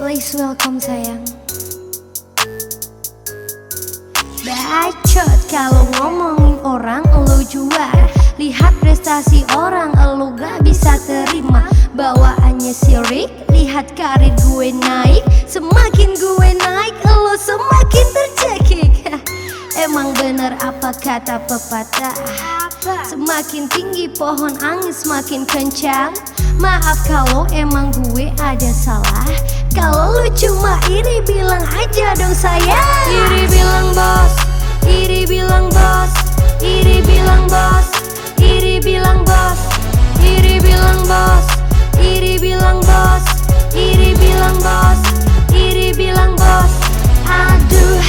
Please welcome sayang. Bacot kalau ngomongin orang lo juara Lihat prestasi orang lo gak bisa terima. Bawaannya sirik Lihat karir gue naik. Semakin gue naik lo semakin tercekik Emang bener apa kata pepatah? Semakin tinggi pohon angin semakin kencang. Maaf kalau emang gue ada salah Kalau lu cuma iri bilang aja dong sayang. Iri bilang bos, iri bilang bos. Iri bilang bos, iri bilang bos. Iri bilang bos, iri bilang bos. Iri bilang bos, iri bilang bos. Aduh,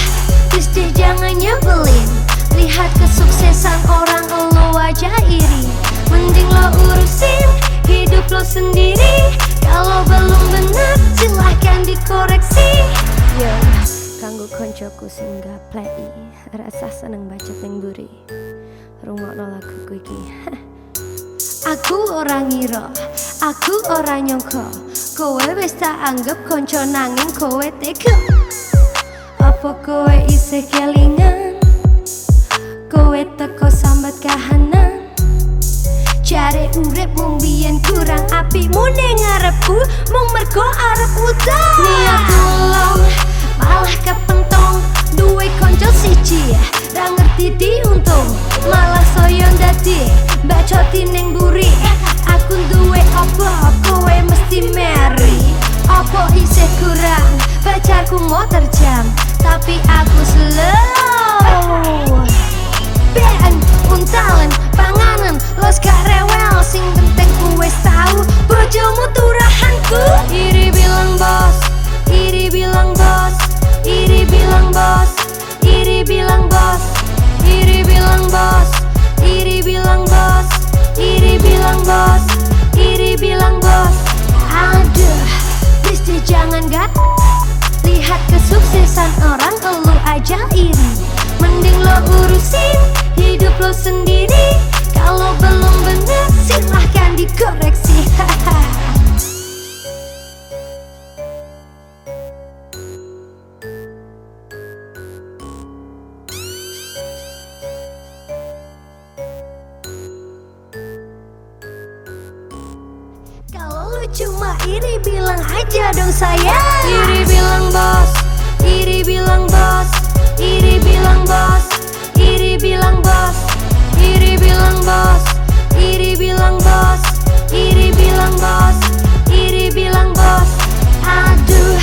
please deh jangan nyebelin. Lihat kesuksesan orang lo aja iri. Mending lo urusin hidup lo sendiri koncoku singgah play Rasa seneng baca yang buri Rumah no lagu iki. Aku orang ngira, aku orang nyongko Kowe wis tak anggap konco nanging kowe teko Apa kowe isih kelingan? Kowe teko sambat kahanan? Cari urip biyen kurang api Mune ngarepku mung mergo arep utang dadi bacoti ning buri Aku duwe apa? Kowe mesti meri. Apa isih kurang? Pacarku mau terjam Tapi aku Lihat kesuksesan orang lu aja iri Mending lo urusin hidup lo sendiri cuma iri bilang aja dong sayang. Iri bilang bos, iri bilang bos. Iri bilang bos, iri bilang bos. Iri bilang bos, iri bilang bos. Iri bilang bos, iri bilang bos. Aduh,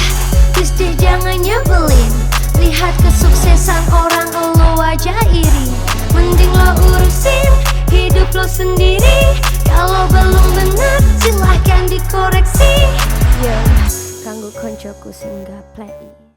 deh jangan nyebelin. Lihat kesuksesan orang lo aja iri. Mending lo urusin hidup lo sendiri Joku Singgah Play.